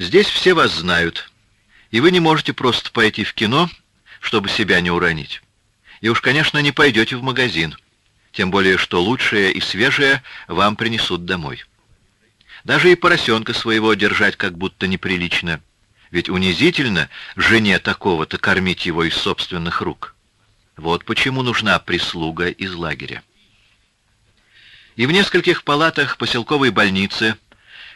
Здесь все вас знают, и вы не можете просто пойти в кино, чтобы себя не уронить. И уж, конечно, не пойдете в магазин, тем более, что лучшее и свежее вам принесут домой. Даже и поросенка своего держать как будто неприлично, ведь унизительно жене такого-то кормить его из собственных рук. Вот почему нужна прислуга из лагеря. И в нескольких палатах поселковой больницы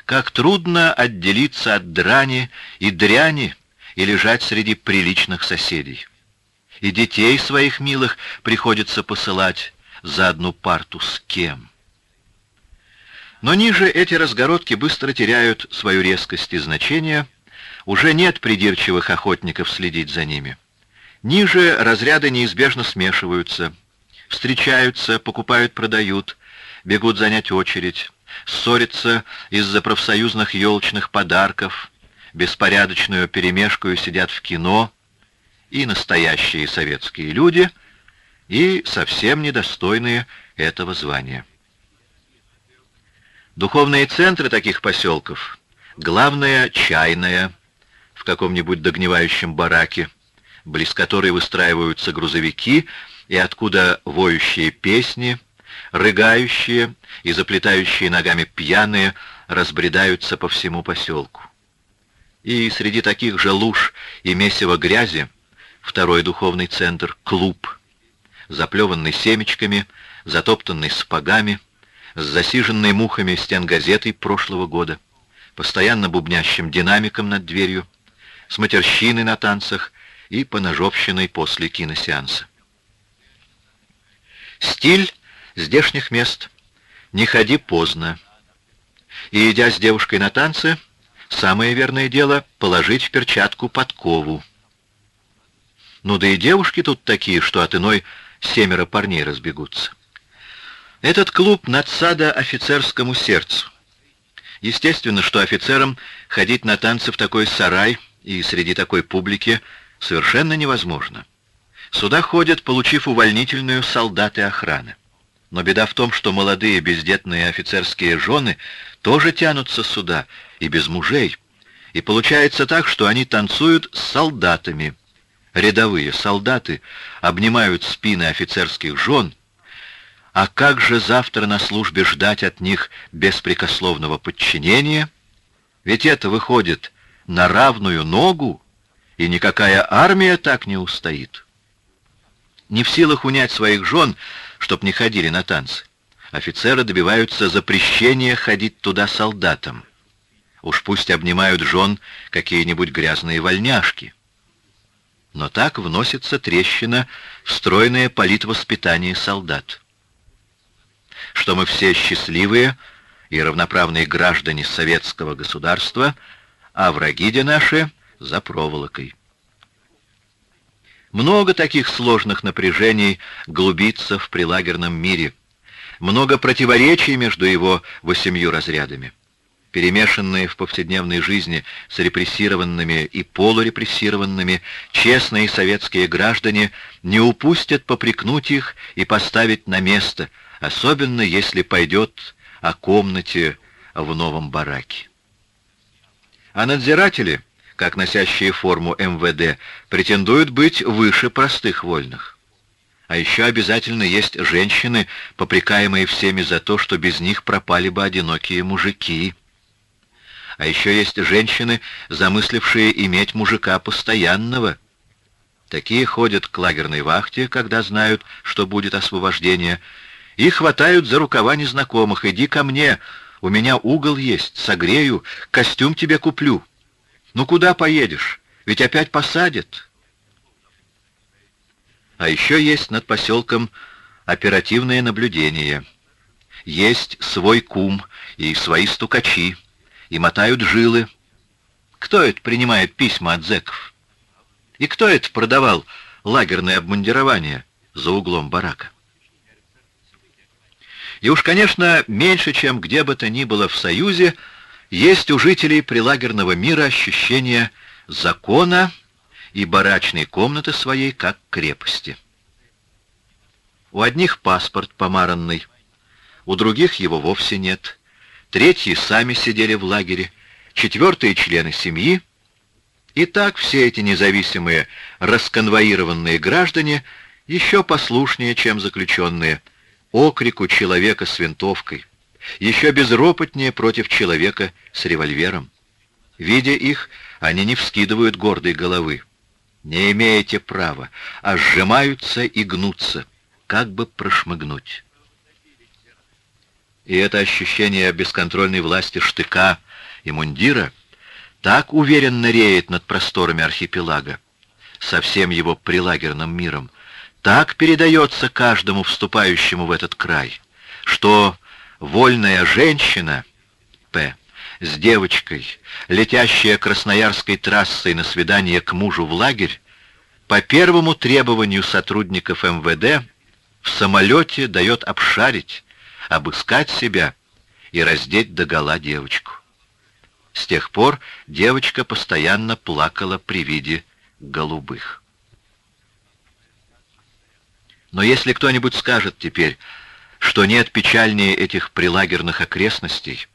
как трудно отделиться от драни и дряни и лежать среди приличных соседей. И детей своих милых приходится посылать за одну парту с кем. Но ниже эти разгородки быстро теряют свою резкость и значение, уже нет придирчивых охотников следить за ними. Ниже разряды неизбежно смешиваются, встречаются, покупают-продают, бегут занять очередь, ссорятся из-за профсоюзных елочных подарков, беспорядочную перемешкую сидят в кино, и настоящие советские люди, и совсем недостойные этого звания. Духовные центры таких поселков — главная чайная в каком-нибудь догнивающем бараке, близ которой выстраиваются грузовики, и откуда воющие песни, рыгающие и заплетающие ногами пьяные разбредаются по всему поселку. И среди таких же луж и месива грязи второй духовный центр — клуб, заплеванный семечками, затоптанный сапогами, с засиженной мухами стен газетой прошлого года, постоянно бубнящим динамиком над дверью, с матерщиной на танцах и поножовщиной после киносеанса. Стиль здешних мест «не ходи поздно». И, идя с девушкой на танцы, самое верное дело — положить в перчатку подкову. Ну да и девушки тут такие, что от иной семеро парней разбегутся. Этот клуб надсада офицерскому сердцу. Естественно, что офицерам ходить на танцы в такой сарай и среди такой публики совершенно невозможно. Сюда ходят, получив увольнительную солдаты охраны. Но беда в том, что молодые бездетные офицерские жены тоже тянутся сюда, и без мужей. И получается так, что они танцуют с солдатами. Рядовые солдаты обнимают спины офицерских жен, а как же завтра на службе ждать от них беспрекословного подчинения? Ведь это выходит на равную ногу, и никакая армия так не устоит. Не в силах унять своих жен, чтоб не ходили на танцы. Офицеры добиваются запрещения ходить туда солдатам. Уж пусть обнимают жен какие-нибудь грязные вольняшки. Но так вносится трещина в стройное политвоспитание солдат. Что мы все счастливые и равноправные граждане советского государства, а враги-де наши за проволокой. Много таких сложных напряжений глубится в прилагерном мире. Много противоречий между его восемью разрядами. Перемешанные в повседневной жизни с репрессированными и полурепрессированными, честные советские граждане не упустят попрекнуть их и поставить на место, особенно если пойдет о комнате в новом бараке. А надзиратели — как носящие форму МВД, претендуют быть выше простых вольных. А еще обязательно есть женщины, попрекаемые всеми за то, что без них пропали бы одинокие мужики. А еще есть женщины, замыслившие иметь мужика постоянного. Такие ходят к лагерной вахте, когда знают, что будет освобождение, и хватают за рукава незнакомых. «Иди ко мне, у меня угол есть, согрею, костюм тебе куплю». Ну куда поедешь? Ведь опять посадят. А еще есть над поселком оперативное наблюдение. Есть свой кум и свои стукачи, и мотают жилы. Кто это принимает письма от зэков? И кто это продавал лагерное обмундирование за углом барака? И уж, конечно, меньше, чем где бы то ни было в Союзе, есть у жителей прилагерного мира ощущение закона и барачной комнаты своей как крепости. У одних паспорт помаранный, у других его вовсе нет. Третьи сами сидели в лагере, четвертые члены семьи. И так все эти независимые расконвоированные граждане еще послушнее, чем заключенные, окрику человека с винтовкой, еще безропотнее против человека с револьвером. Видя их, они не вскидывают гордой головы. Не имеете права, а сжимаются и гнутся, как бы прошмыгнуть. И это ощущение бесконтрольной власти штыка и мундира так уверенно реет над просторами архипелага, со всем его прилагерным миром, так передается каждому вступающему в этот край, что вольная женщина, П., с девочкой, летящая красноярской трассой на свидание к мужу в лагерь, по первому требованию сотрудников МВД в самолете дает обшарить, обыскать себя и раздеть догола девочку. С тех пор девочка постоянно плакала при виде голубых. Но если кто-нибудь скажет теперь, что нет печальнее этих прилагерных окрестностей,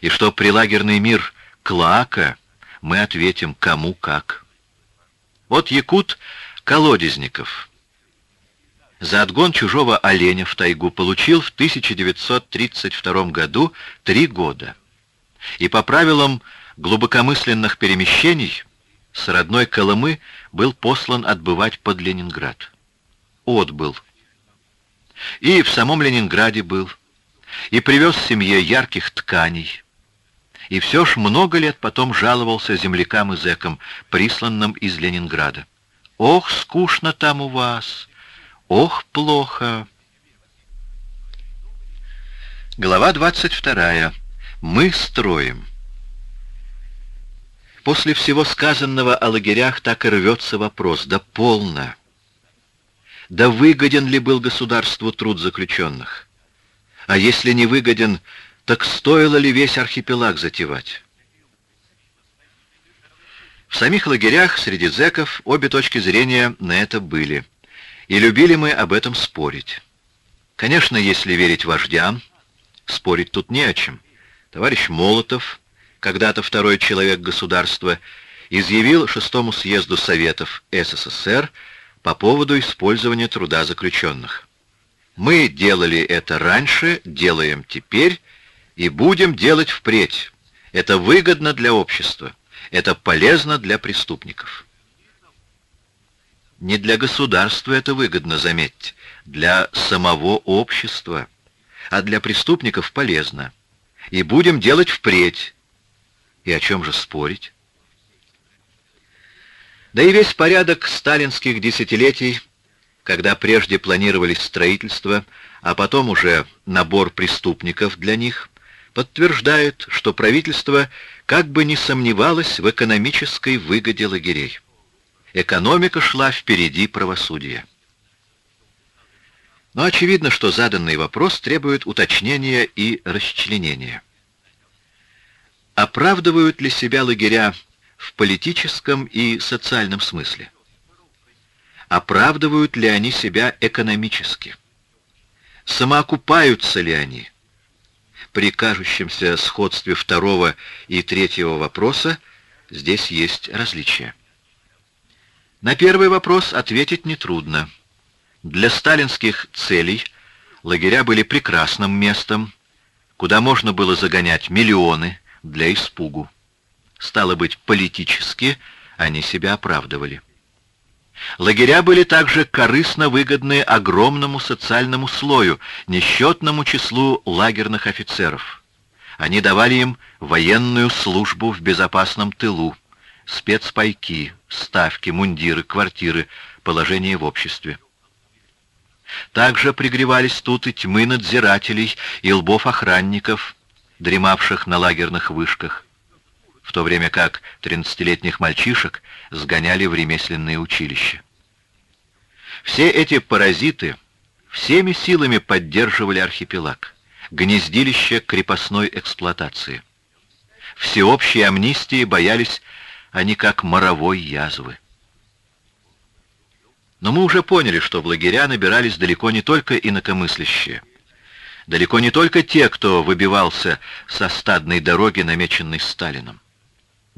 и что прилагерный мир — клака, мы ответим, кому как. Вот якут Колодезников за отгон чужого оленя в тайгу получил в 1932 году три года. И по правилам глубокомысленных перемещений с родной Колымы был послан отбывать под Ленинград. Отбыл. И в самом Ленинграде был. И привез семье ярких тканей. И все ж много лет потом жаловался землякам и зэкам, присланным из Ленинграда. «Ох, скучно там у вас! Ох, плохо!» Глава 22. Мы строим. После всего сказанного о лагерях так и рвется вопрос. Да полно! Да выгоден ли был государству труд заключенных? А если не выгоден, так стоило ли весь архипелаг затевать? В самих лагерях среди зэков обе точки зрения на это были. И любили мы об этом спорить. Конечно, если верить вождям, спорить тут не о чем. Товарищ Молотов, когда-то второй человек государства, изъявил шестому съезду Советов СССР по поводу использования труда заключенных. Мы делали это раньше, делаем теперь, и будем делать впредь. Это выгодно для общества. Это полезно для преступников. Не для государства это выгодно, заметьте, для самого общества, а для преступников полезно. И будем делать впредь. И о чем же спорить? Да и весь порядок сталинских десятилетий, когда прежде планировались строительство, а потом уже набор преступников для них, подтверждают, что правительство как бы не сомневалось в экономической выгоде лагерей. Экономика шла впереди правосудия. Но очевидно, что заданный вопрос требует уточнения и расчленения. Оправдывают ли себя лагеря в политическом и социальном смысле? Оправдывают ли они себя экономически? Самоокупаются ли они? при кажущемся сходстве второго и третьего вопроса здесь есть различия. На первый вопрос ответить нетрудно. Для сталинских целей лагеря были прекрасным местом, куда можно было загонять миллионы для испугу. Стало быть, политически они себя оправдывали. Лагеря были также корыстно выгодны огромному социальному слою, несчетному числу лагерных офицеров. Они давали им военную службу в безопасном тылу, спецпайки, ставки, мундиры, квартиры, положение в обществе. Также пригревались тут и тьмы надзирателей и лбов охранников, дремавших на лагерных вышках в то время как 13-летних мальчишек сгоняли в ремесленные училища. Все эти паразиты всеми силами поддерживали архипелаг, гнездилище крепостной эксплуатации. Всеобщей амнистии боялись они как моровой язвы. Но мы уже поняли, что в лагеря набирались далеко не только инакомыслящие. далеко не только те, кто выбивался со стадной дороги, намеченной Сталином.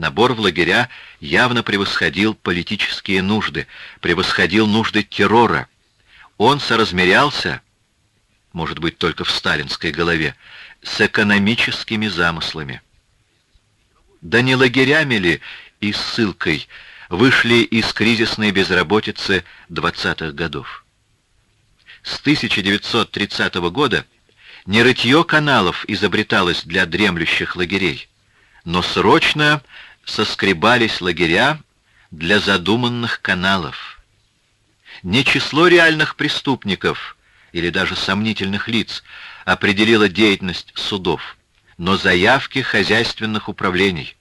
Набор в лагеря явно превосходил политические нужды, превосходил нужды террора. Он соразмерялся, может быть, только в сталинской голове, с экономическими замыслами. Да не лагерями ли и ссылкой вышли из кризисной безработицы 20-х годов? С 1930 года не рытье каналов изобреталось для дремлющих лагерей, но срочно соскребались лагеря для задуманных каналов. Не число реальных преступников или даже сомнительных лиц определило деятельность судов, но заявки хозяйственных управлений.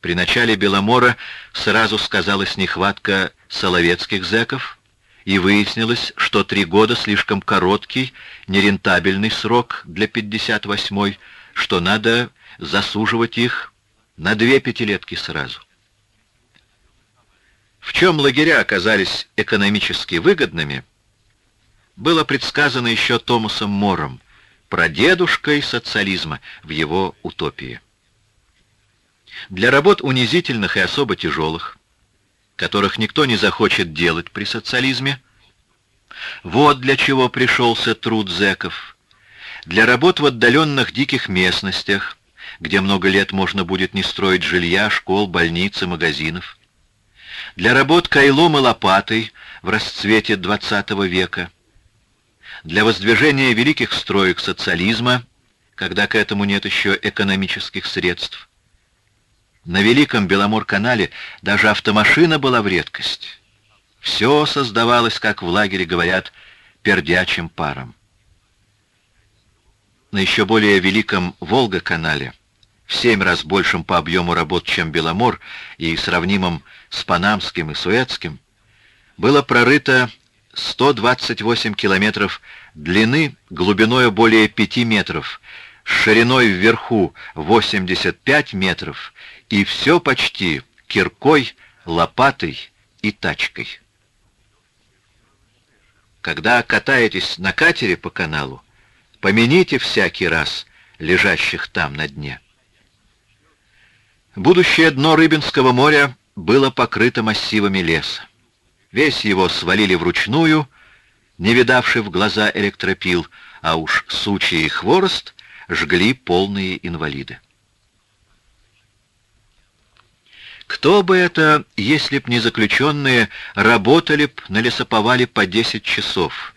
При начале Беломора сразу сказалась нехватка соловецких зэков, и выяснилось, что три года слишком короткий, нерентабельный срок для 58-й, что надо засуживать их на две пятилетки сразу. В чем лагеря оказались экономически выгодными, было предсказано еще Томасом Мором, прадедушкой социализма в его утопии. Для работ унизительных и особо тяжелых, которых никто не захочет делать при социализме, вот для чего пришелся труд зэков. Для работ в отдаленных диких местностях, где много лет можно будет не строить жилья, школ, больниц и магазинов. Для работ кайлом и лопатой в расцвете XX века. Для воздвижения великих строек социализма, когда к этому нет еще экономических средств. На Великом Беломор-канале даже автомашина была в редкость. Все создавалось, как в лагере говорят, пердячим паром. На еще более великом Волга-канале в семь раз большим по объему работ, чем Беломор, и сравнимым с Панамским и Суэцким, было прорыто 128 километров длины глубиной более 5 метров, шириной вверху 85 метров, и все почти киркой, лопатой и тачкой. Когда катаетесь на катере по каналу, помяните всякий раз лежащих там на дне. Будущее дно Рыбинского моря было покрыто массивами леса. Весь его свалили вручную, не видавший в глаза электропил, а уж сучья и хворост жгли полные инвалиды. Кто бы это, если б не заключенные, работали б на лесоповале по 10 часов,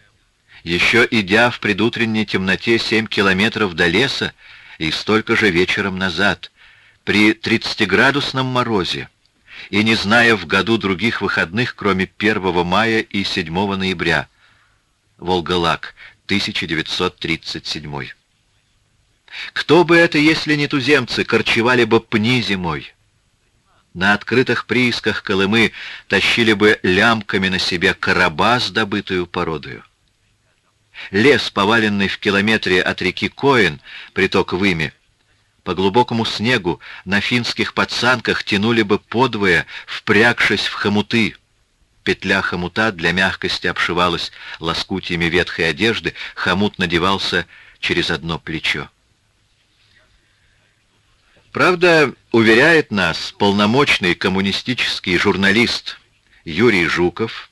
еще идя в предутренней темноте 7 километров до леса и столько же вечером назад — при 30-градусном морозе и не зная в году других выходных, кроме 1 мая и 7 ноября. Волгалак, 1937. Кто бы это, если не туземцы, корчевали бы пни зимой? На открытых приисках Колымы тащили бы лямками на себе короба с добытую породою. Лес, поваленный в километре от реки Коин, приток Выми, по глубокому снегу на финских подсанках тянули бы подвое, впрягшись в хомуты. Петля хомута для мягкости обшивалась лоскутьями ветхой одежды, хомут надевался через одно плечо. Правда, уверяет нас полномочный коммунистический журналист Юрий Жуков,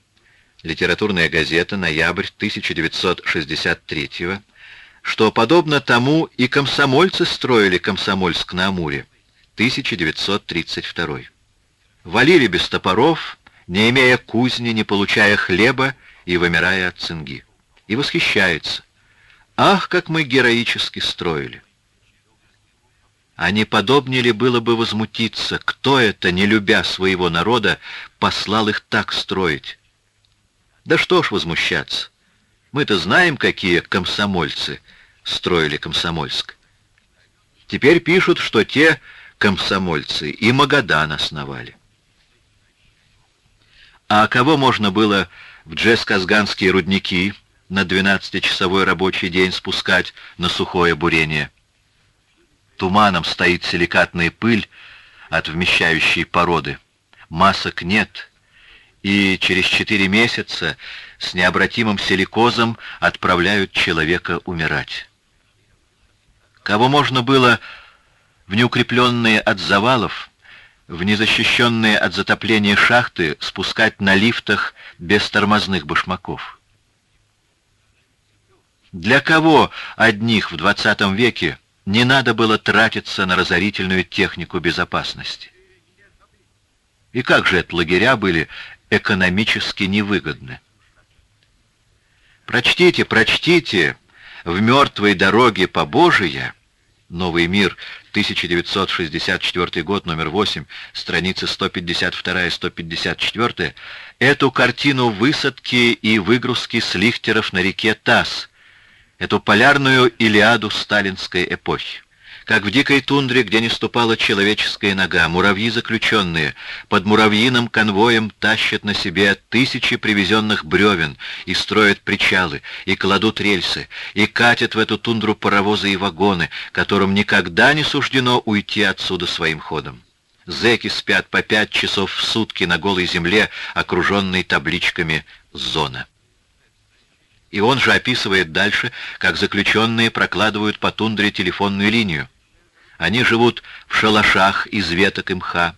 литературная газета, ноябрь 1963 года, что, подобно тому, и комсомольцы строили Комсомольск-на-Амуре, 1932. Валили без топоров, не имея кузни, не получая хлеба и вымирая от цинги. И восхищается. Ах, как мы героически строили! А не подобнее ли было бы возмутиться, кто это, не любя своего народа, послал их так строить? Да что ж возмущаться? Мы-то знаем, какие комсомольцы строили Комсомольск. Теперь пишут, что те комсомольцы и Магадан основали. А кого можно было в Джесказганские рудники на 12-часовой рабочий день спускать на сухое бурение? Туманом стоит силикатная пыль от вмещающей породы. Масок нет, и через четыре месяца с необратимым силикозом отправляют человека умирать. Кого можно было в неукрепленные от завалов, в незащищенные от затопления шахты спускать на лифтах без тормозных башмаков? Для кого одних в 20 веке не надо было тратиться на разорительную технику безопасности? И как же это лагеря были экономически невыгодны? Прочтите, прочтите в «Мертвой дороге по Божия» «Новый мир», 1964 год, номер 8, страницы 152-154, эту картину высадки и выгрузки с лихтеров на реке Тасс, эту полярную Илиаду сталинской эпохи. Как в дикой тундре, где не ступала человеческая нога, муравьи заключенные под муравьиным конвоем тащат на себе тысячи привезенных бревен и строят причалы, и кладут рельсы, и катят в эту тундру паровозы и вагоны, которым никогда не суждено уйти отсюда своим ходом. Зеки спят по пять часов в сутки на голой земле, окруженной табличками «Зона». И он же описывает дальше, как заключенные прокладывают по тундре телефонную линию. Они живут в шалашах из веток и мха.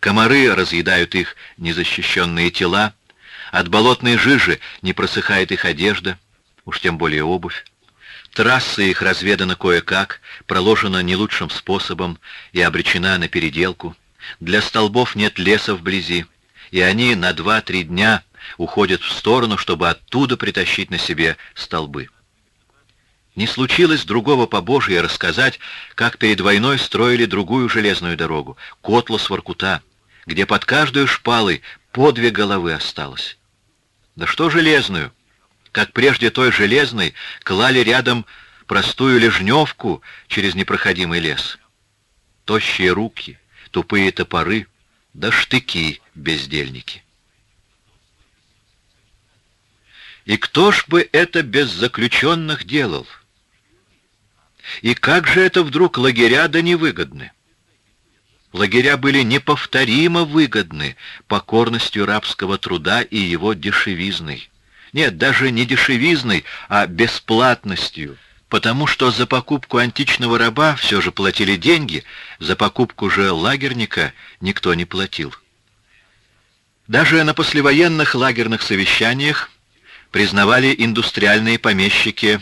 Комары разъедают их незащищенные тела. От болотной жижи не просыхает их одежда, уж тем более обувь. Трасса их разведана кое-как, проложена не лучшим способом и обречена на переделку. Для столбов нет леса вблизи, и они на два-три дня уходят в сторону, чтобы оттуда притащить на себе столбы. Не случилось другого побожия рассказать, как перед войной строили другую железную дорогу, Котлас-Воркута, где под каждой шпалой по две головы осталось. Да что железную? Как прежде той железной клали рядом простую лежневку через непроходимый лес. Тощие руки, тупые топоры, да штыки бездельники. И кто ж бы это без заключенных делал? И как же это вдруг лагеря да невыгодны? Лагеря были неповторимо выгодны покорностью рабского труда и его дешевизной. Нет, даже не дешевизной, а бесплатностью, потому что за покупку античного раба все же платили деньги, за покупку же лагерника никто не платил. Даже на послевоенных лагерных совещаниях признавали индустриальные помещики.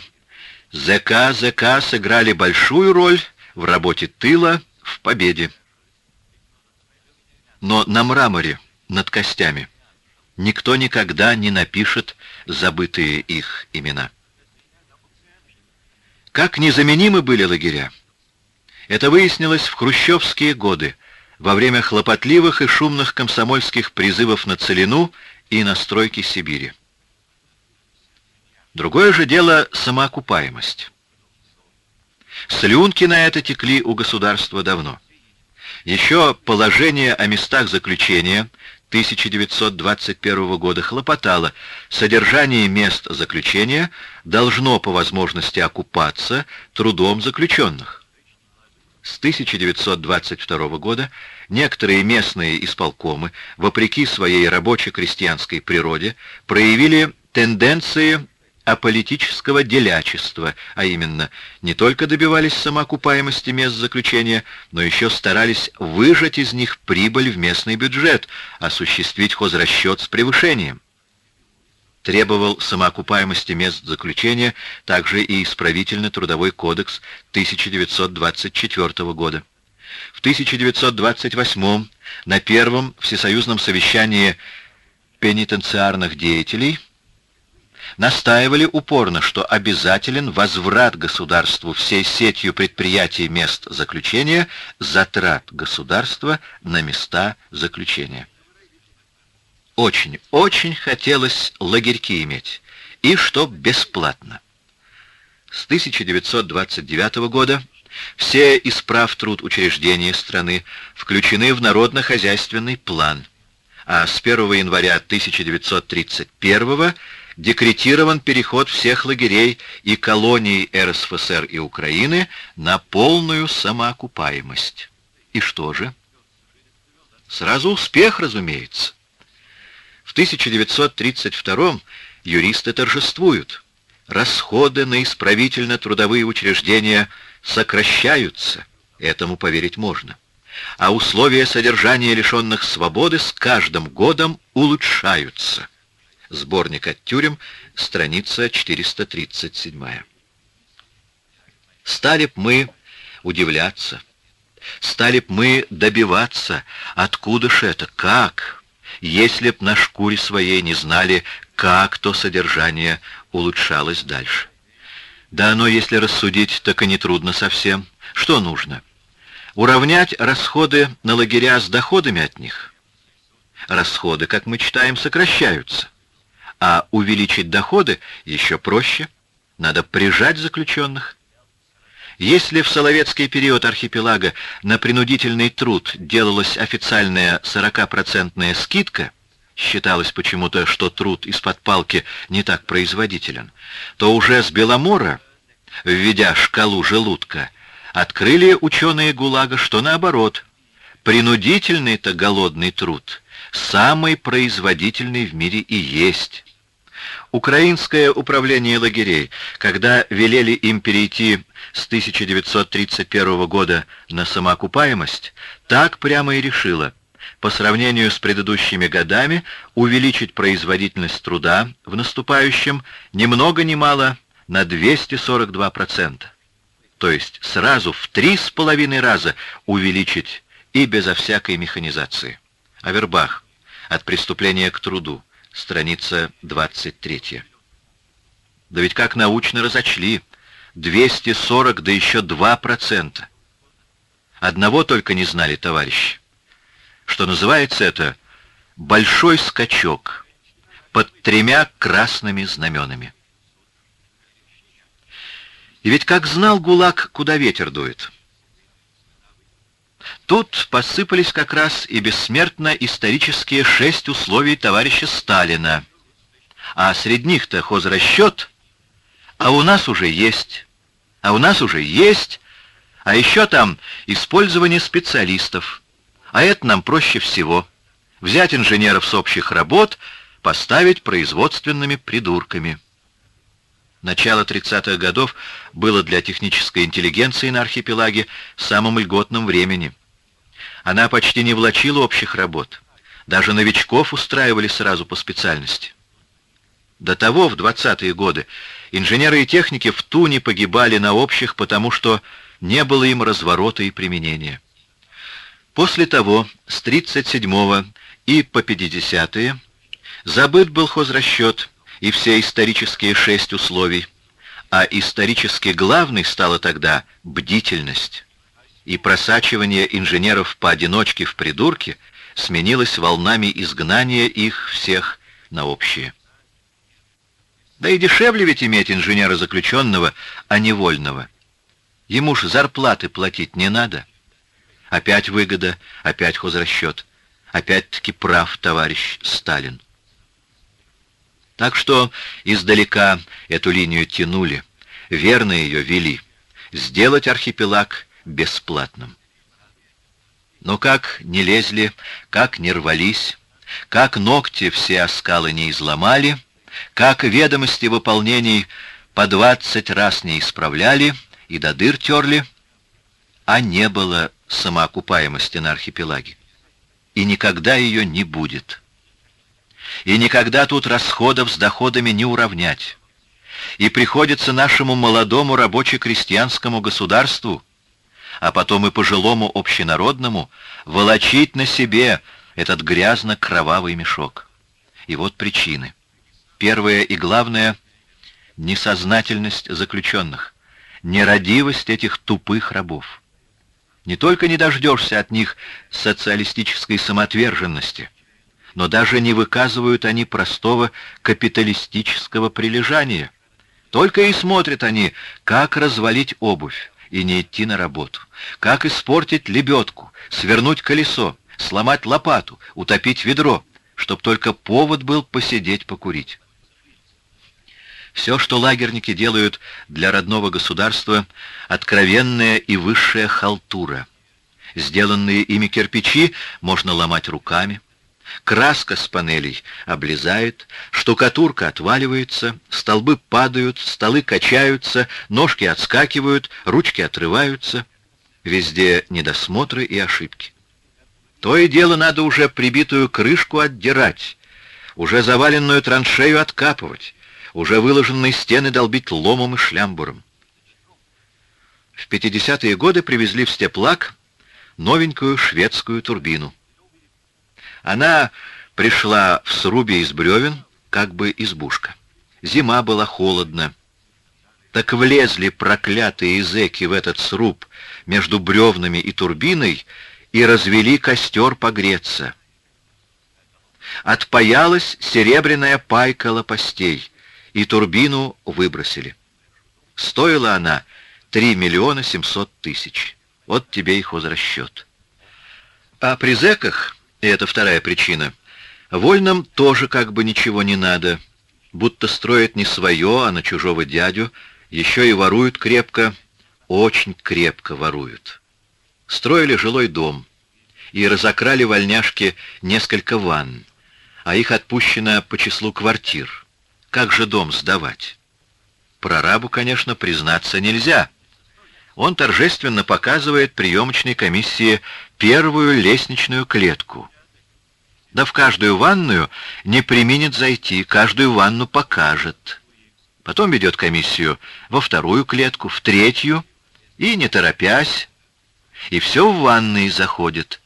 ЗК, ЗК сыграли большую роль в работе тыла, в победе. Но на мраморе, над костями, никто никогда не напишет забытые их имена. Как незаменимы были лагеря? Это выяснилось в хрущевские годы, во время хлопотливых и шумных комсомольских призывов на Целину и на стройки Сибири. Другое же дело самоокупаемость. Слюнки на это текли у государства давно. Еще положение о местах заключения 1921 года хлопотало, содержание мест заключения должно по возможности окупаться трудом заключенных. С 1922 года некоторые местные исполкомы, вопреки своей рабоче-крестьянской природе, проявили тенденции аполитического делячества, а именно, не только добивались самоокупаемости мест заключения, но еще старались выжать из них прибыль в местный бюджет, осуществить хозрасчет с превышением. Требовал самоокупаемости мест заключения также и исправительно-трудовой кодекс 1924 года. В 1928 на первом всесоюзном совещании пенитенциарных деятелей – настаивали упорно, что обязателен возврат государству всей сетью предприятий мест заключения затрат государства на места заключения. Очень, очень хотелось лагерьки иметь, и чтоб бесплатно. С 1929 года все исправ труд учреждения страны включены в народно-хозяйственный план, а с 1 января 1931 года декретирован переход всех лагерей и колоний РСФСР и Украины на полную самоокупаемость. И что же? Сразу успех, разумеется. В 1932 юристы торжествуют. Расходы на исправительно-трудовые учреждения сокращаются. Этому поверить можно. А условия содержания лишенных свободы с каждым годом улучшаются. Сборник от тюрем, страница 437. Стали б мы удивляться, стали б мы добиваться, откуда ж это, как, если б на шкуре своей не знали, как то содержание улучшалось дальше. Да оно, если рассудить, так и не трудно совсем. Что нужно? Уравнять расходы на лагеря с доходами от них. Расходы, как мы читаем, сокращаются. А увеличить доходы еще проще. Надо прижать заключенных. Если в Соловецкий период архипелага на принудительный труд делалась официальная 40-процентная скидка, считалось почему-то, что труд из-под палки не так производителен, то уже с Беломора, введя шкалу желудка, открыли ученые ГУЛАГа, что наоборот, принудительный-то голодный труд самый производительный в мире и есть. Украинское управление лагерей, когда велели им перейти с 1931 года на самоокупаемость, так прямо и решило по сравнению с предыдущими годами увеличить производительность труда в наступающем ни много ни мало на 242%. То есть сразу в три с половиной раза увеличить и безо всякой механизации. Авербах. От преступления к труду страница 23. Да ведь как научно разочли, 240, да еще 2%. Одного только не знали, товарищи, что называется это «большой скачок» под тремя красными знаменами. И ведь как знал ГУЛАГ, куда ветер дует. Тут посыпались как раз и бессмертно исторические шесть условий товарища Сталина. А среди них-то хозрасчет, а у нас уже есть, а у нас уже есть, а еще там использование специалистов. А это нам проще всего. Взять инженеров с общих работ, поставить производственными придурками. Начало 30-х годов было для технической интеллигенции на архипелаге самым льготным временем. Она почти не влачила общих работ. Даже новичков устраивали сразу по специальности. До того, в 20-е годы, инженеры и техники в Туне погибали на общих, потому что не было им разворота и применения. После того, с 37-го и по 50-е, забыт был хозрасчет и все исторические шесть условий, а исторически главной стала тогда бдительность и просачивание инженеров поодиночке в придурки сменилось волнами изгнания их всех на общее. Да и дешевле ведь иметь инженера заключенного, а не вольного. Ему ж зарплаты платить не надо. Опять выгода, опять хозрасчет. Опять-таки прав товарищ Сталин. Так что издалека эту линию тянули, верно ее вели. Сделать архипелаг бесплатным. Но как не лезли, как не рвались, как ногти все оскалы не изломали, как ведомости выполнений по двадцать раз не исправляли и до дыр терли, а не было самоокупаемости на архипелаге. И никогда ее не будет. И никогда тут расходов с доходами не уравнять. И приходится нашему молодому рабоче-крестьянскому государству а потом и пожилому общенародному, волочить на себе этот грязно-кровавый мешок. И вот причины. Первое и главное — несознательность заключенных, нерадивость этих тупых рабов. Не только не дождешься от них социалистической самоотверженности, но даже не выказывают они простого капиталистического прилежания. Только и смотрят они, как развалить обувь, и не идти на работу. Как испортить лебедку, свернуть колесо, сломать лопату, утопить ведро, чтоб только повод был посидеть покурить. Все, что лагерники делают для родного государства, откровенная и высшая халтура. Сделанные ими кирпичи можно ломать руками, краска с панелей облезает, штукатурка отваливается, столбы падают, столы качаются, ножки отскакивают, ручки отрываются. Везде недосмотры и ошибки. То и дело надо уже прибитую крышку отдирать, уже заваленную траншею откапывать, уже выложенные стены долбить ломом и шлямбуром. В 50-е годы привезли в Степлак новенькую шведскую турбину. Она пришла в срубе из бревен, как бы избушка. Зима была холодна. Так влезли проклятые зэки в этот сруб между бревнами и турбиной и развели костер погреться. Отпаялась серебряная пайка лопастей, и турбину выбросили. Стоила она 3 миллиона 700 тысяч. Вот тебе и хозрасчет. А при зэках, и это вторая причина, вольным тоже как бы ничего не надо, будто строят не свое, а на чужого дядю, еще и воруют крепко, очень крепко воруют. Строили жилой дом и разокрали вольняшки несколько ванн, а их отпущено по числу квартир. Как же дом сдавать? Прорабу, конечно, признаться нельзя — он торжественно показывает приемочной комиссии первую лестничную клетку. Да в каждую ванную не применит зайти, каждую ванну покажет. Потом ведет комиссию во вторую клетку, в третью, и, не торопясь, и все в ванные заходит.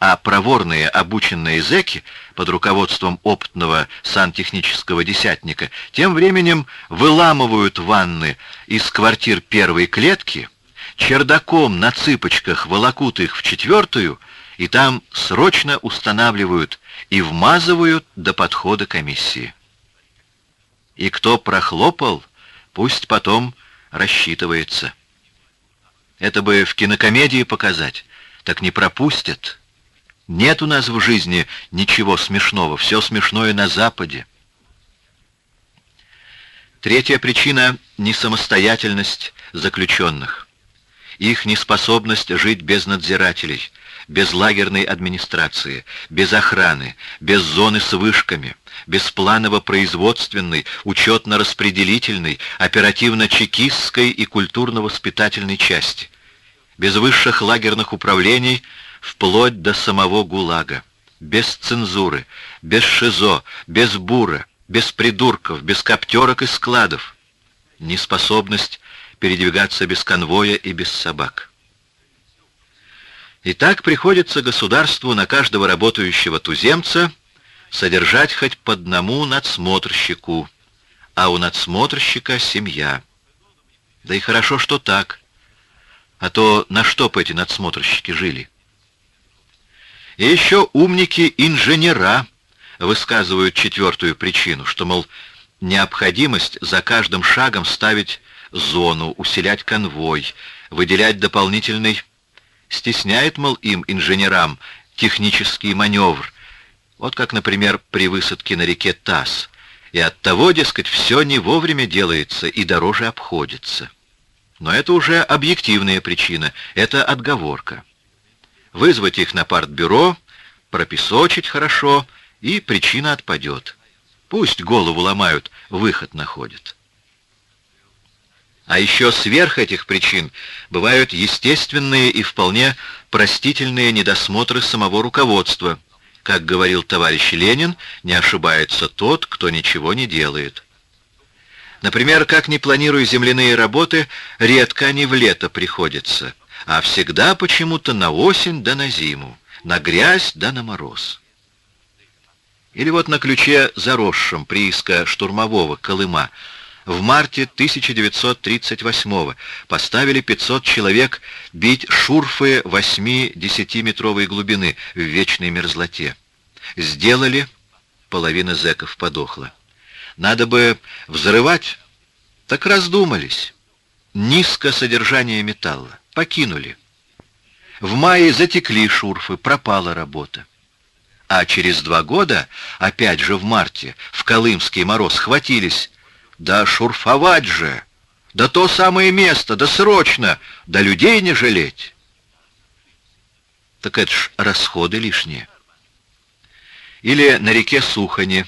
А проворные обученные зэки под руководством опытного сантехнического десятника тем временем выламывают ванны из квартир первой клетки, чердаком на цыпочках волокут их в четвертую и там срочно устанавливают и вмазывают до подхода комиссии. И кто прохлопал, пусть потом рассчитывается. Это бы в кинокомедии показать, так не пропустят. Нет у нас в жизни ничего смешного, все смешное на Западе. Третья причина — несамостоятельность заключенных. Их неспособность жить без надзирателей, без лагерной администрации, без охраны, без зоны с вышками, без планово-производственной, учетно-распределительной, оперативно-чекистской и культурно-воспитательной части, без высших лагерных управлений вплоть до самого ГУЛАГа, без цензуры, без ШИЗО, без бура, без придурков, без коптерок и складов. Неспособность передвигаться без конвоя и без собак. И так приходится государству на каждого работающего туземца содержать хоть по одному надсмотрщику, а у надсмотрщика семья. Да и хорошо, что так. А то на что бы эти надсмотрщики жили? И еще умники-инженера высказывают четвертую причину, что, мол, необходимость за каждым шагом ставить зону, усилять конвой, выделять дополнительный... Стесняет, мол, им, инженерам, технический маневр. Вот как, например, при высадке на реке Тас. И от того, дескать, все не вовремя делается и дороже обходится. Но это уже объективная причина, это отговорка. Вызвать их на партбюро, пропесочить хорошо, и причина отпадет. Пусть голову ломают, выход находят. А еще сверх этих причин бывают естественные и вполне простительные недосмотры самого руководства. Как говорил товарищ Ленин, не ошибается тот, кто ничего не делает. Например, как не планируя земляные работы, редко они в лето приходятся, а всегда почему-то на осень да на зиму, на грязь да на мороз. Или вот на ключе заросшем прииска штурмового Колыма – в марте 1938 поставили 500 человек бить шурфы 8-10-метровой глубины в вечной мерзлоте. Сделали, половина зэков подохла. Надо бы взрывать, так раздумались. Низко содержание металла. Покинули. В мае затекли шурфы, пропала работа. А через два года, опять же в марте, в Колымский мороз хватились да шурфовать же! Да то самое место, да срочно! Да людей не жалеть! Так это ж расходы лишние. Или на реке Сухани,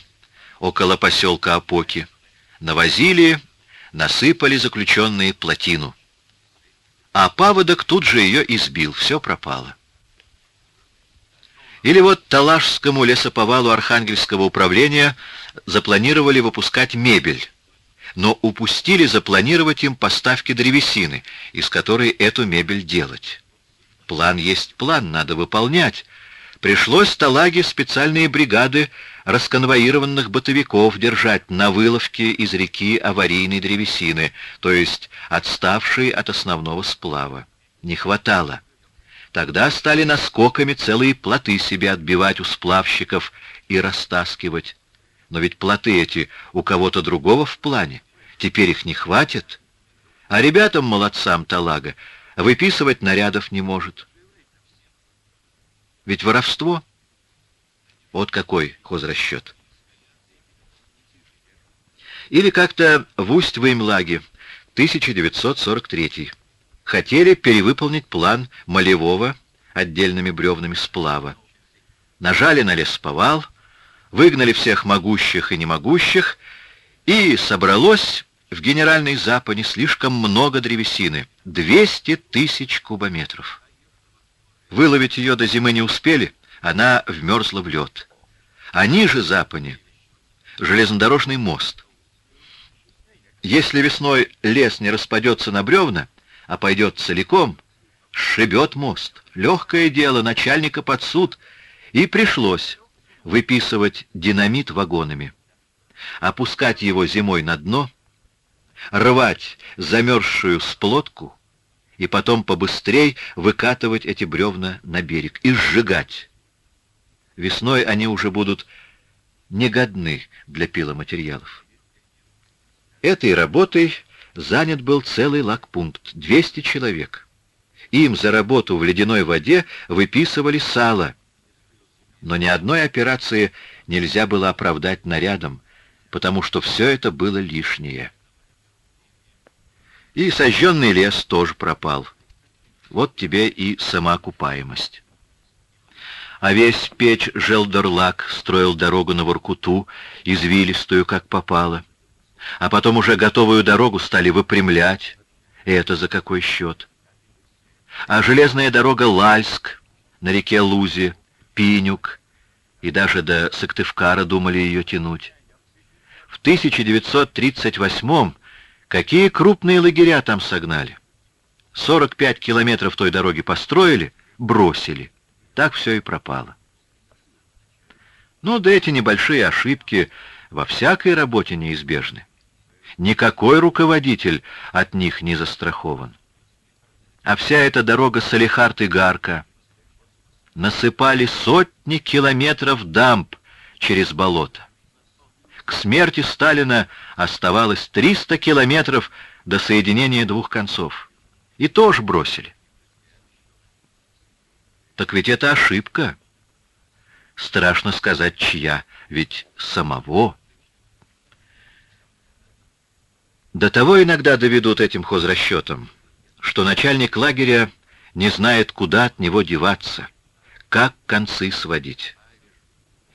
около поселка Опоки. Навозили, насыпали заключенные плотину. А паводок тут же ее избил, все пропало. Или вот Талашскому лесоповалу Архангельского управления запланировали выпускать мебель, но упустили запланировать им поставки древесины, из которой эту мебель делать. План есть план, надо выполнять. Пришлось Талаге специальные бригады расконвоированных бытовиков держать на выловке из реки аварийной древесины, то есть отставшей от основного сплава. Не хватало. Тогда стали наскоками целые плоты себе отбивать у сплавщиков и растаскивать. Но ведь плоты эти у кого-то другого в плане. Теперь их не хватит. А ребятам-молодцам Талага выписывать нарядов не может. Ведь воровство — вот какой хозрасчет. Или как-то в Усть-Веймлаге, 1943 хотели перевыполнить план Малевого отдельными бревнами сплава. Нажали на лесповал, выгнали всех могущих и немогущих, и собралось в генеральной запане слишком много древесины — 200 тысяч кубометров. Выловить ее до зимы не успели — она вмерзла в лед. А ниже Запани железнодорожный мост. Если весной лес не распадется на бревна, а пойдет целиком, сшибет мост. Легкое дело начальника под суд. И пришлось выписывать динамит вагонами, опускать его зимой на дно, рвать замерзшую сплотку и потом побыстрей выкатывать эти бревна на берег и сжигать. Весной они уже будут негодны для пиломатериалов. Этой работой занят был целый лагпункт, 200 человек. Им за работу в ледяной воде выписывали сало. Но ни одной операции нельзя было оправдать нарядом, потому что все это было лишнее. И сожженный лес тоже пропал. Вот тебе и самоокупаемость а весь печь Желдерлак строил дорогу на Воркуту, извилистую, как попало. А потом уже готовую дорогу стали выпрямлять. И это за какой счет? А железная дорога Лальск, на реке Лузи, Пинюк, и даже до Сыктывкара думали ее тянуть. В 1938-м какие крупные лагеря там согнали? 45 километров той дороги построили, бросили. Так все и пропало. Но да эти небольшие ошибки во всякой работе неизбежны. Никакой руководитель от них не застрахован. А вся эта дорога Салихард и Гарка насыпали сотни километров дамб через болото. К смерти Сталина оставалось 300 километров до соединения двух концов. И тоже бросили. Так ведь это ошибка. Страшно сказать, чья, ведь самого. До того иногда доведут этим хозрасчетом, что начальник лагеря не знает, куда от него деваться, как концы сводить.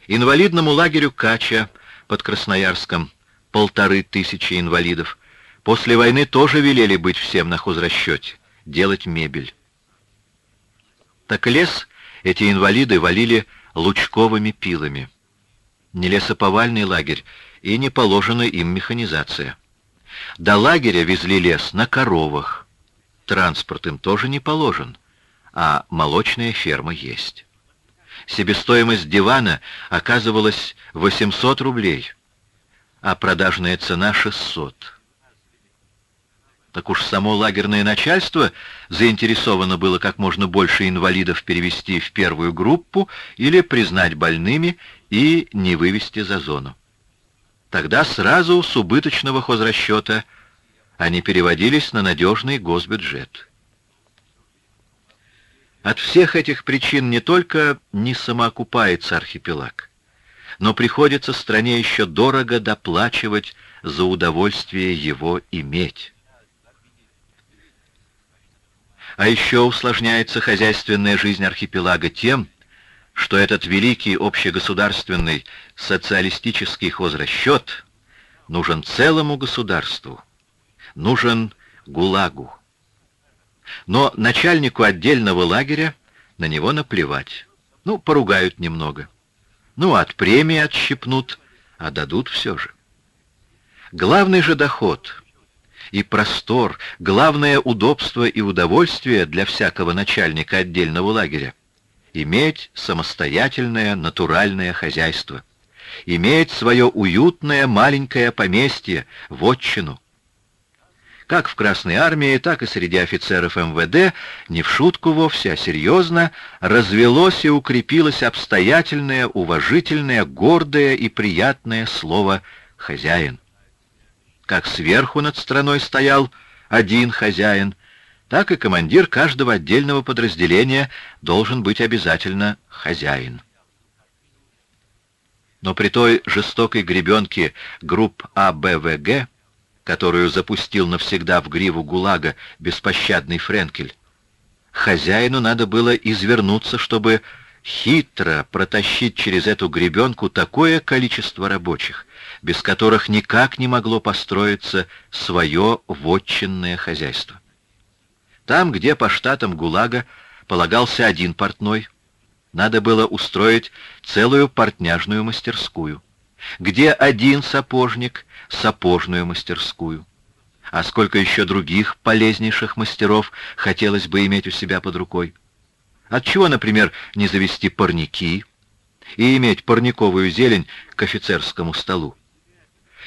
Инвалидному лагерю Кача под Красноярском полторы тысячи инвалидов. После войны тоже велели быть всем на хозрасчете, делать мебель. Так лес эти инвалиды валили лучковыми пилами. Не лесоповальный лагерь, и не положена им механизация. До лагеря везли лес на коровах. Транспорт им тоже не положен, а молочная ферма есть. Себестоимость дивана оказывалась 800 рублей, а продажная цена 600 так уж само лагерное начальство заинтересовано было как можно больше инвалидов перевести в первую группу или признать больными и не вывести за зону. Тогда сразу с убыточного хозрасчета они переводились на надежный госбюджет. От всех этих причин не только не самоокупается архипелаг, но приходится стране еще дорого доплачивать за удовольствие его иметь. А еще усложняется хозяйственная жизнь архипелага тем, что этот великий общегосударственный социалистический хозрасчет нужен целому государству, нужен ГУЛАГу. Но начальнику отдельного лагеря на него наплевать. Ну, поругают немного. Ну, от премии отщипнут, а дадут все же. Главный же доход и простор, главное удобство и удовольствие для всякого начальника отдельного лагеря — иметь самостоятельное натуральное хозяйство, иметь свое уютное маленькое поместье, вотчину, как в Красной армии, так и среди офицеров МВД, не в шутку вовсе, а серьезно, развелось и укрепилось обстоятельное, уважительное, гордое и приятное слово «хозяин». Как сверху над страной стоял один хозяин, так и командир каждого отдельного подразделения должен быть обязательно хозяин. Но при той жестокой гребенке групп АБВГ которую запустил навсегда в гриву ГУЛАГа беспощадный Френкель. Хозяину надо было извернуться, чтобы хитро протащить через эту гребенку такое количество рабочих, без которых никак не могло построиться свое вотчинное хозяйство. Там, где по штатам ГУЛАГа полагался один портной, надо было устроить целую портняжную мастерскую где один сапожник — сапожную мастерскую. А сколько еще других полезнейших мастеров хотелось бы иметь у себя под рукой? Отчего, например, не завести парники и иметь парниковую зелень к офицерскому столу?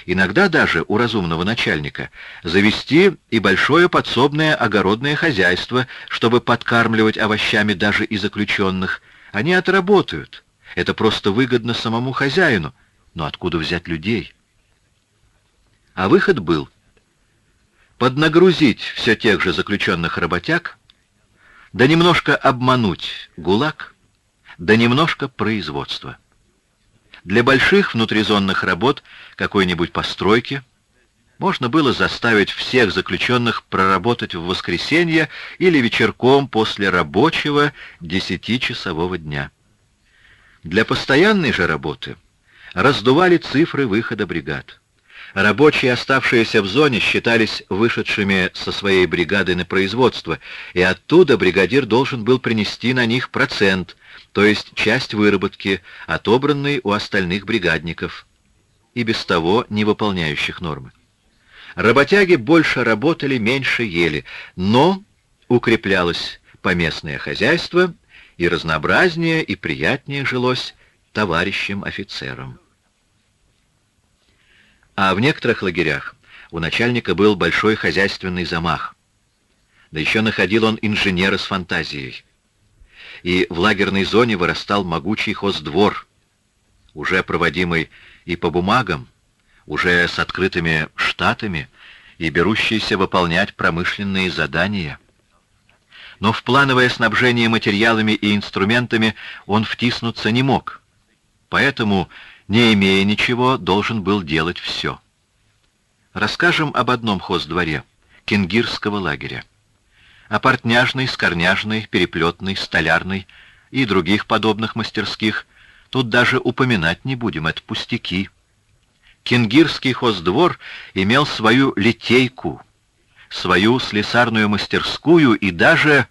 Иногда даже у разумного начальника завести и большое подсобное огородное хозяйство, чтобы подкармливать овощами даже и заключенных. Они отработают. Это просто выгодно самому хозяину — но откуда взять людей? А выход был поднагрузить все тех же заключенных работяг, да немножко обмануть ГУЛАГ, да немножко производства. Для больших внутризонных работ какой-нибудь постройки можно было заставить всех заключенных проработать в воскресенье или вечерком после рабочего десятичасового дня. Для постоянной же работы раздували цифры выхода бригад. Рабочие, оставшиеся в зоне, считались вышедшими со своей бригады на производство, и оттуда бригадир должен был принести на них процент, то есть часть выработки, отобранной у остальных бригадников, и без того не выполняющих нормы. Работяги больше работали, меньше ели, но укреплялось поместное хозяйство, и разнообразнее и приятнее жилось товарищам офицерам. А в некоторых лагерях у начальника был большой хозяйственный замах. Да еще находил он инженера с фантазией. И в лагерной зоне вырастал могучий хоздвор, уже проводимый и по бумагам, уже с открытыми штатами и берущийся выполнять промышленные задания. Но в плановое снабжение материалами и инструментами он втиснуться не мог. Поэтому не имея ничего, должен был делать все. Расскажем об одном хоздворе — кенгирского лагеря. О портняжной, скорняжной, переплетной, столярной и других подобных мастерских тут даже упоминать не будем, это пустяки. Кенгирский хоздвор имел свою литейку, свою слесарную мастерскую и даже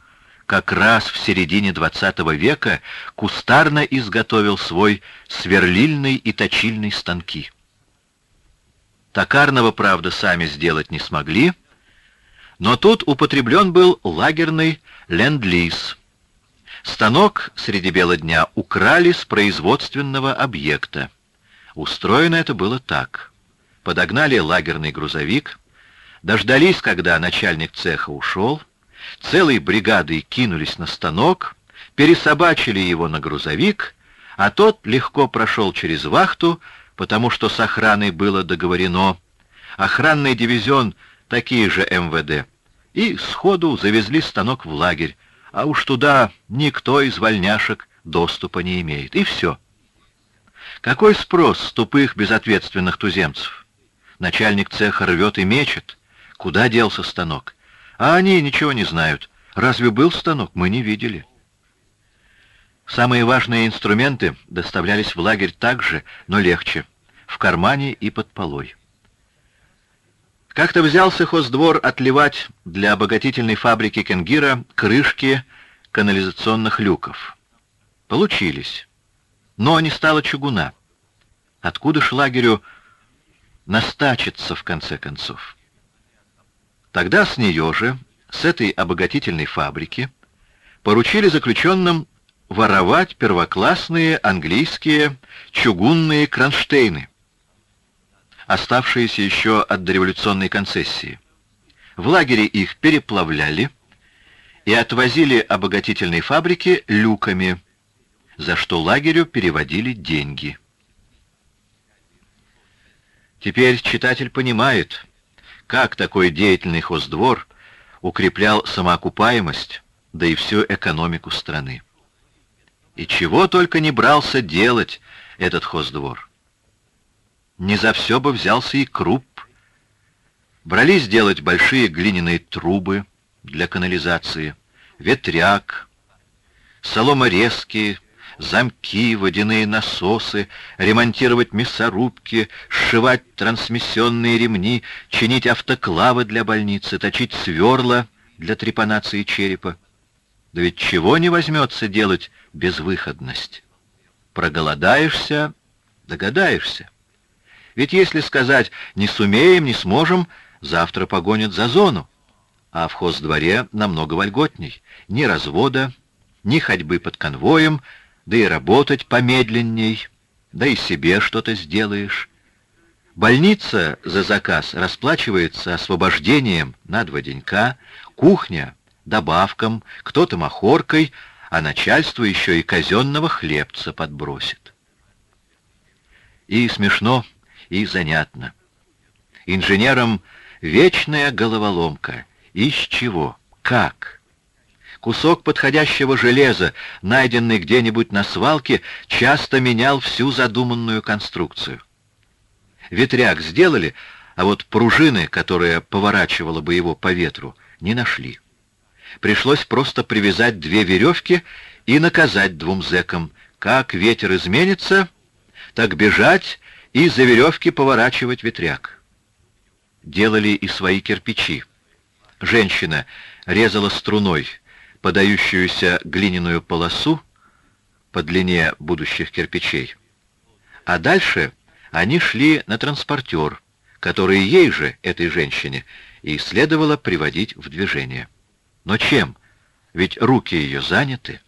как раз в середине XX века кустарно изготовил свой сверлильный и точильный станки. Токарного, правда, сами сделать не смогли, но тут употреблен был лагерный ленд-лиз. Станок среди бела дня украли с производственного объекта. Устроено это было так. Подогнали лагерный грузовик, дождались, когда начальник цеха ушел, целой бригадой кинулись на станок, пересобачили его на грузовик, а тот легко прошел через вахту, потому что с охраной было договорено. Охранный дивизион такие же МВД. И сходу завезли станок в лагерь, а уж туда никто из вольняшек доступа не имеет. И все. Какой спрос с тупых безответственных туземцев? Начальник цеха рвет и мечет. Куда делся станок? А они ничего не знают. Разве был станок? Мы не видели. Самые важные инструменты доставлялись в лагерь также, но легче, в кармане и под полой. Как-то взялся хоздвор отливать для обогатительной фабрики Кенгира крышки канализационных люков. Получились. Но не стало чугуна. Откуда ж лагерю настачиться, в конце концов? Тогда с нее же, с этой обогатительной фабрики, поручили заключенным воровать первоклассные английские чугунные кронштейны, оставшиеся еще от дореволюционной концессии. В лагере их переплавляли и отвозили обогатительной фабрике люками, за что лагерю переводили деньги. Теперь читатель понимает, как такой деятельный хоздвор укреплял самоокупаемость, да и всю экономику страны. И чего только не брался делать этот хоздвор. Не за все бы взялся и круп. Брались делать большие глиняные трубы для канализации, ветряк, соломорезки, замки, водяные насосы, ремонтировать мясорубки, сшивать трансмиссионные ремни, чинить автоклавы для больницы, точить сверла для трепанации черепа. Да ведь чего не возьмется делать безвыходность? Проголодаешься, догадаешься. Ведь если сказать «не сумеем, не сможем», завтра погонят за зону. А в хоздворе намного вольготней. Ни развода, ни ходьбы под конвоем, да и работать помедленней, да и себе что-то сделаешь. Больница за заказ расплачивается освобождением на два денька, кухня — добавком, кто-то махоркой, а начальство еще и казенного хлебца подбросит. И смешно, и занятно. Инженерам вечная головоломка. Из чего? Как? Кусок подходящего железа, найденный где-нибудь на свалке, часто менял всю задуманную конструкцию. Ветряк сделали, а вот пружины, которая поворачивала бы его по ветру, не нашли. Пришлось просто привязать две веревки и наказать двум зэкам. Как ветер изменится, так бежать и за веревки поворачивать ветряк. Делали и свои кирпичи. Женщина резала струной подающуюся глиняную полосу по длине будущих кирпичей. А дальше они шли на транспортер, который ей же, этой женщине, и следовало приводить в движение. Но чем? Ведь руки ее заняты.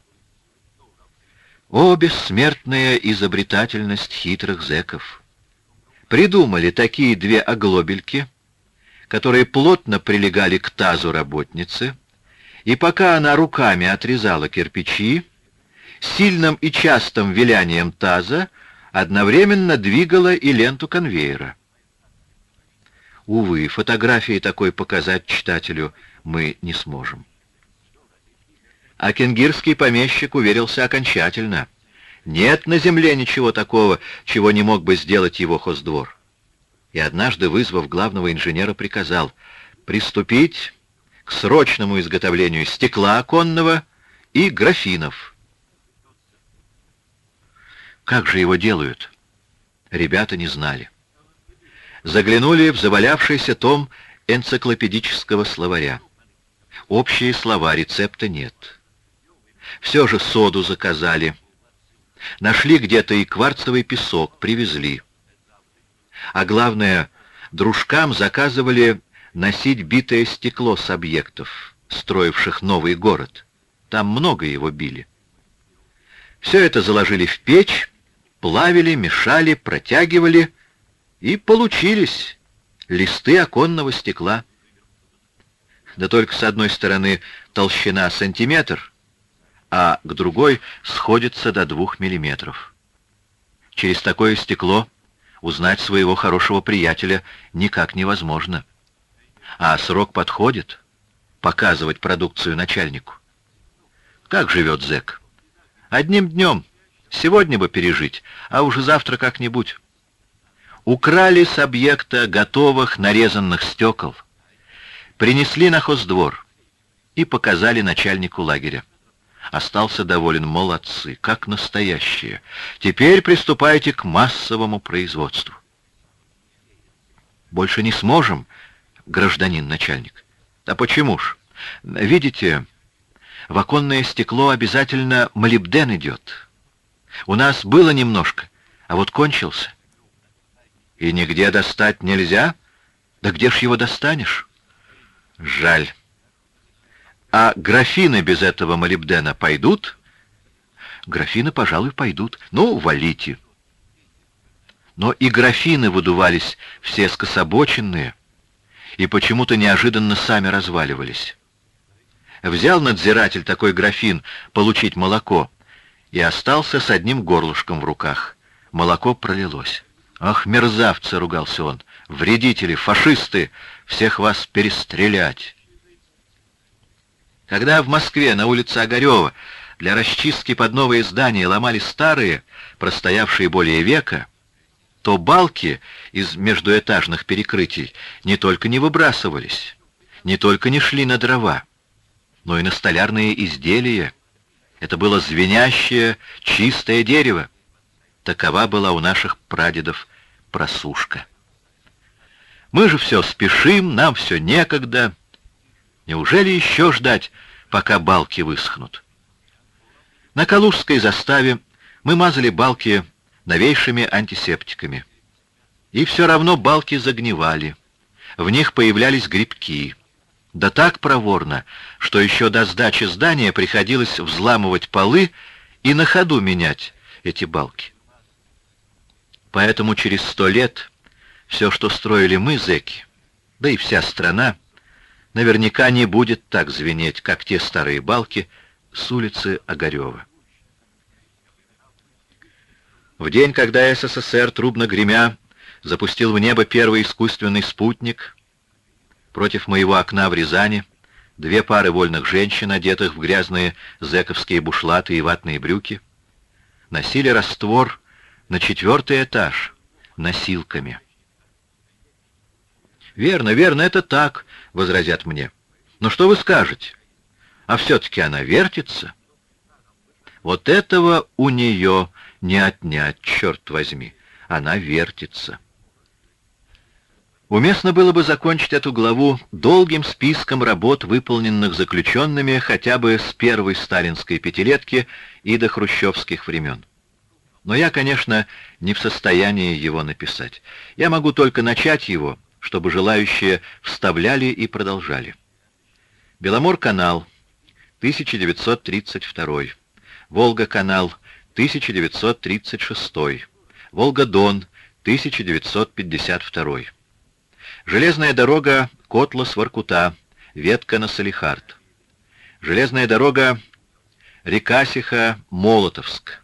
О, бессмертная изобретательность хитрых зэков! Придумали такие две оглобельки, которые плотно прилегали к тазу работницы, и пока она руками отрезала кирпичи, сильным и частым вилянием таза одновременно двигала и ленту конвейера. Увы, фотографии такой показать читателю мы не сможем. А кенгирский помещик уверился окончательно. Нет на земле ничего такого, чего не мог бы сделать его хоздвор. И однажды, вызвав главного инженера, приказал приступить к срочному изготовлению стекла оконного и графинов. Как же его делают? Ребята не знали. Заглянули в завалявшийся том энциклопедического словаря. Общие слова, рецепта нет. Все же соду заказали. Нашли где-то и кварцевый песок, привезли. А главное, дружкам заказывали носить битое стекло с объектов, строивших новый город. Там много его били. Все это заложили в печь, плавили, мешали, протягивали, и получились листы оконного стекла. Да только с одной стороны толщина сантиметр, а к другой сходится до двух миллиметров. Через такое стекло узнать своего хорошего приятеля никак невозможно а срок подходит показывать продукцию начальнику. Как живет зэк? Одним днем. Сегодня бы пережить, а уже завтра как-нибудь. Украли с объекта готовых нарезанных стекол, принесли на хоздвор и показали начальнику лагеря. Остался доволен. Молодцы, как настоящие. Теперь приступайте к массовому производству. Больше не сможем, гражданин начальник. Да почему ж? Видите, в оконное стекло обязательно молибден идет. У нас было немножко, а вот кончился. И нигде достать нельзя? Да где ж его достанешь? Жаль. А графины без этого молибдена пойдут? Графины, пожалуй, пойдут. Ну, валите. Но и графины выдувались все скособоченные, и почему-то неожиданно сами разваливались. Взял надзиратель такой графин получить молоко и остался с одним горлышком в руках. Молоко пролилось. «Ах, мерзавцы!» — ругался он. «Вредители, фашисты! Всех вас перестрелять!» Когда в Москве на улице Огарева для расчистки под новые здания ломали старые, простоявшие более века, то балки из междуэтажных перекрытий не только не выбрасывались, не только не шли на дрова, но и на столярные изделия. Это было звенящее, чистое дерево. Такова была у наших прадедов просушка. Мы же все спешим, нам все некогда, Неужели еще ждать, пока балки высохнут? На Калужской заставе мы мазали балки новейшими антисептиками. И все равно балки загнивали. В них появлялись грибки. Да так проворно, что еще до сдачи здания приходилось взламывать полы и на ходу менять эти балки. Поэтому через сто лет все, что строили мы, зэки, да и вся страна, наверняка не будет так звенеть, как те старые балки с улицы Огарева. В день, когда СССР, трубно гремя, запустил в небо первый искусственный спутник, против моего окна в Рязани две пары вольных женщин, одетых в грязные зэковские бушлаты и ватные брюки, носили раствор на четвертый этаж носилками. «Верно, верно, это так», — возразят мне. «Но что вы скажете? А все-таки она вертится». Вот этого у нее не отнять, черт возьми. Она вертится. Уместно было бы закончить эту главу долгим списком работ, выполненных заключенными хотя бы с первой сталинской пятилетки и до хрущевских времен. Но я, конечно, не в состоянии его написать. Я могу только начать его чтобы желающие вставляли и продолжали. Беломор-канал, 1932. Волга-канал, 1936. Волга-Дон, 1952. Железная дорога Котлас-Воркута, ветка на Салихард. Железная дорога Рекасиха-Молотовск.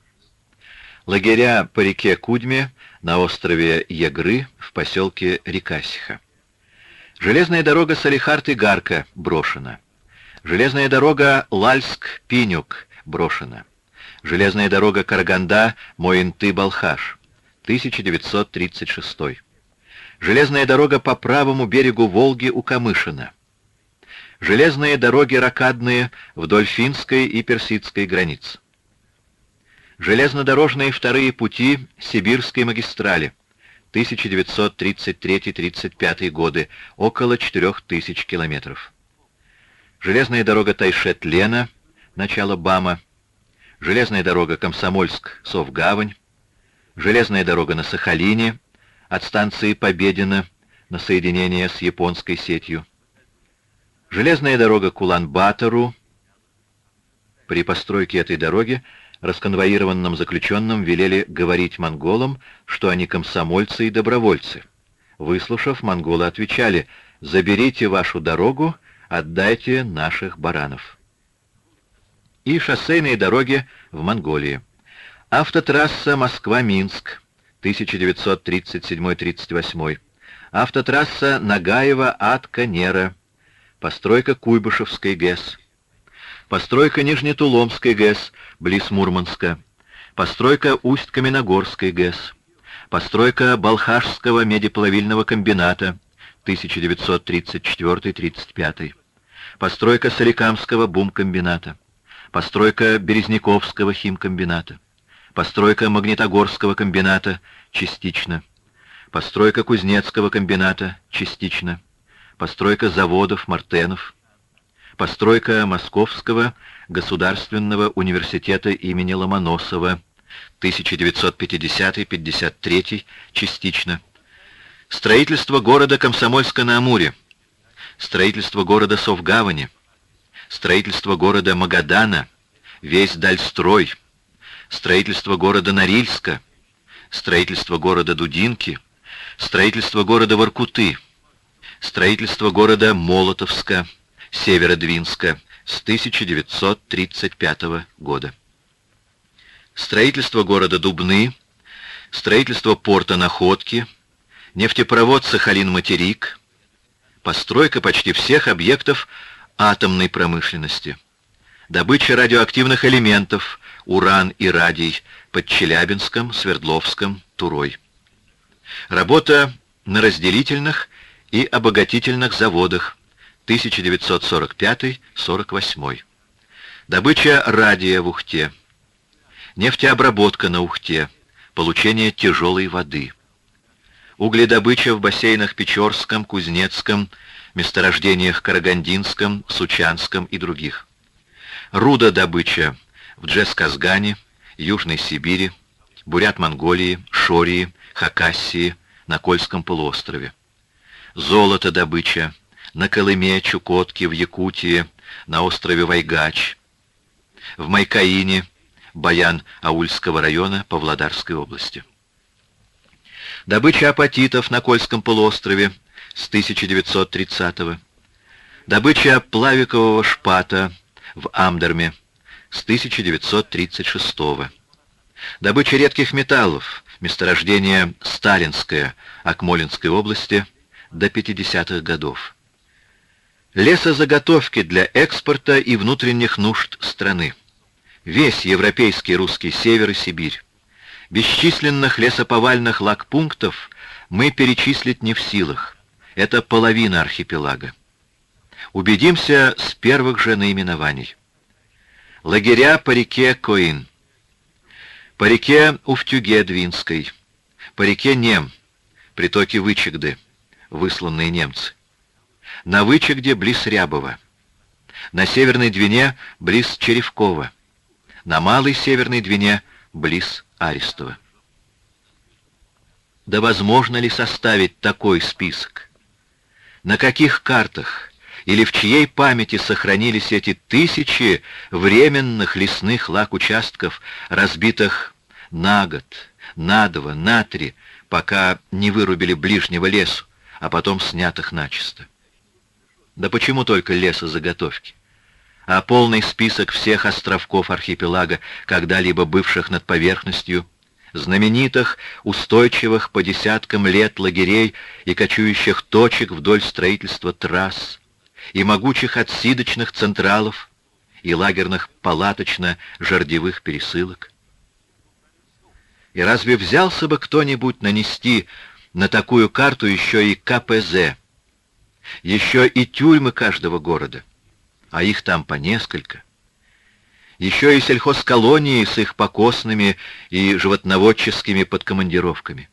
Лагеря по реке Кудьме на острове Ягры в поселке Рекасиха. Железная дорога Салихард-Игарка брошена. Железная дорога Лальск-Пинюк брошена. Железная дорога Караганда-Моинты-Балхаш, 1936. Железная дорога по правому берегу Волги у Камышина. Железные дороги ракадные вдоль финской и персидской границ. Железнодорожные вторые пути Сибирской магистрали 1933-35 годы, около 4000 километров. Железная дорога Тайшет-Лена, начало БАМа, железная дорога Комсомольск-Совгавань, железная дорога на Сахалине, от станции Победина на соединение с японской сетью, железная дорога Кулан-Батору. При постройке этой дороги расконвоированным заключенным велели говорить монголам, что они комсомольцы и добровольцы. Выслушав, монголы отвечали «Заберите вашу дорогу, отдайте наших баранов». И шоссейные дороги в Монголии. Автотрасса Москва-Минск, 1937-38. Автотрасса Нагаева-Атка-Нера. Постройка Куйбышевской ГЭС. Постройка Нижнетуломской ГЭС близ Мурманска. Постройка Усть-Каменогорской ГЭС. Постройка Балхашского медиплавильного комбината 1934-35. Постройка Соликамского бум-комбината. Постройка Березняковского химкомбината, постройка Магнитогорского комбината частично, постройка Кузнецкого комбината частично, постройка заводов Мартенов, постройка Московского государственного университета имени Ломоносова 1950-53 частично, строительство города Комсомольска-на-Амуре, строительство города Совгавани, строительство города Магадана, весь Дальстрой, строительство города Норильска, строительство города Дудинки, строительство города Воркуты, строительство города Молотовска, Северодвинска с 1935 года. Строительство города Дубны, строительство порта Находки, нефтепровод Сахалин-Материк, постройка почти всех объектов атомной промышленности, добыча радиоактивных элементов, уран и радий под Челябинском, Свердловском, Турой. Работа на разделительных и обогатительных заводах 1945-48. Добыча радия в Ухте. Нефтеобработка на Ухте. Получение тяжелой воды. Угледобыча в бассейнах Печорском, Кузнецком, месторождениях Карагандинском, Сучанском и других. Рудодобыча в Джесказгане, Южной Сибири, Бурят-Монголии, Шории, Хакассии, на Кольском полуострове. Золотодобыча на Колыме, Чукотке, в Якутии, на острове Вайгач, в Майкаине, Баян Аульского района Павлодарской области. Добыча апатитов на Кольском полуострове с 1930 -го. Добыча плавикового шпата в Амдерме с 1936 -го. Добыча редких металлов, месторождение Сталинское, Акмолинской области, до 50-х годов. Лесозаготовки для экспорта и внутренних нужд страны. Весь европейский русский север и Сибирь. Бесчисленных лесоповальных лагпунктов мы перечислить не в силах. Это половина архипелага. Убедимся с первых же наименований. Лагеря по реке Коин. По реке Уфтюге-Двинской. По реке Нем. Притоки Вычегды. Высланные немцы на Вычегде близ Рябова, на Северной Двине близ Черевкова, на Малой Северной Двине близ Арестова. Да возможно ли составить такой список? На каких картах или в чьей памяти сохранились эти тысячи временных лесных лак-участков, разбитых на год, на два, на три, пока не вырубили ближнего лесу, а потом снятых начисто? Да почему только лесозаготовки? А полный список всех островков архипелага, когда-либо бывших над поверхностью, знаменитых, устойчивых по десяткам лет лагерей и кочующих точек вдоль строительства трасс, и могучих отсидочных централов, и лагерных палаточно-жардевых пересылок. И разве взялся бы кто-нибудь нанести на такую карту еще и КПЗ, еще и тюрьмы каждого города, а их там по несколько. Еще и сельхозколонии с их покосными и животноводческими подкомандировками.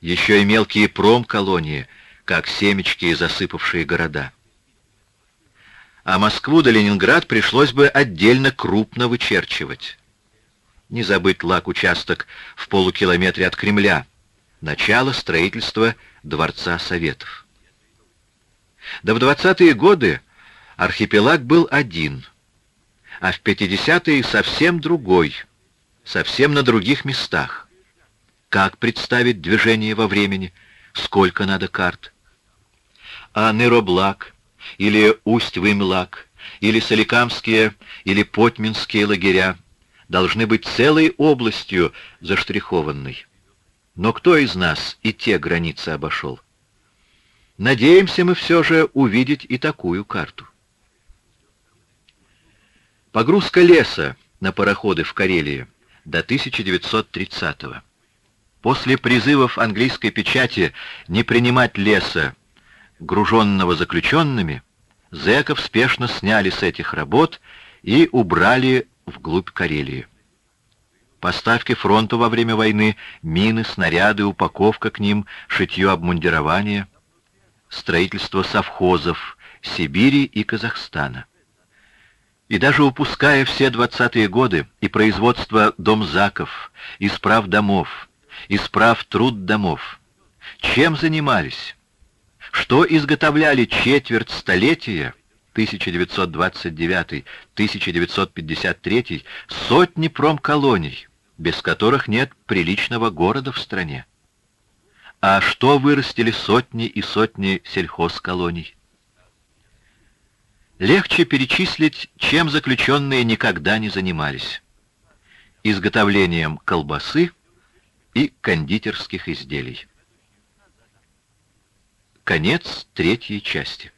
Еще и мелкие промколонии, как семечки, засыпавшие города. А Москву да Ленинград пришлось бы отдельно крупно вычерчивать. Не забыть лак-участок в полукилометре от Кремля. Начало строительства Дворца Советов. Да в 20-е годы архипелаг был один, а в 50-е совсем другой, совсем на других местах. Как представить движение во времени? Сколько надо карт? А Нероблак или Усть-Вымлак или Соликамские или Потьминские лагеря должны быть целой областью заштрихованной. Но кто из нас и те границы обошел? Надеемся мы все же увидеть и такую карту. Погрузка леса на пароходы в Карелии до 1930 -го. После призывов английской печати не принимать леса, груженного заключенными, зэков спешно сняли с этих работ и убрали вглубь Карелии. Поставки фронту во время войны, мины, снаряды, упаковка к ним, шитье обмундирования, строительство совхозов Сибири и Казахстана. И даже упуская все двадцатые годы и производство домзаков, исправ домов, исправ труд домов, чем занимались? Что изготовляли четверть столетия 1929-1953 сотни промколоний, без которых нет приличного города в стране. А что вырастили сотни и сотни сельхозколоний? Легче перечислить, чем заключенные никогда не занимались. Изготовлением колбасы и кондитерских изделий. Конец третьей части.